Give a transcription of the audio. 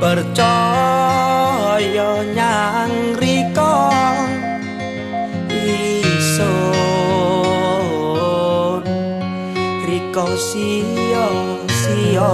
percaya nyang riko ison riko sio sio